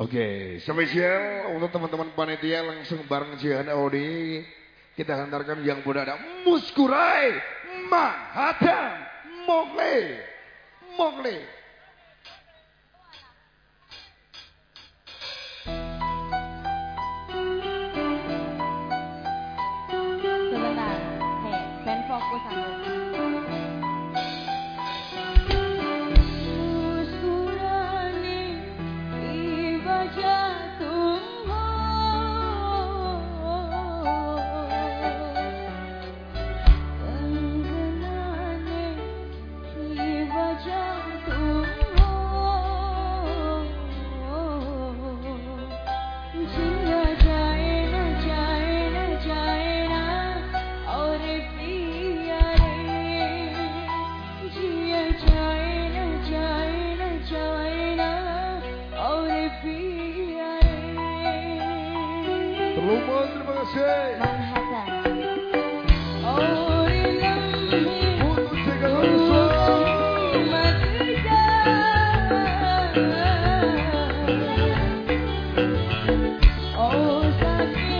Oke, spesial untuk teman-teman panitia langsung bareng Jihan Audi. Kita hantarkan yang muda ada Muskurai Mahadam Mogle. Mogle. Sebentar, hei, ben fokus aku. Oh,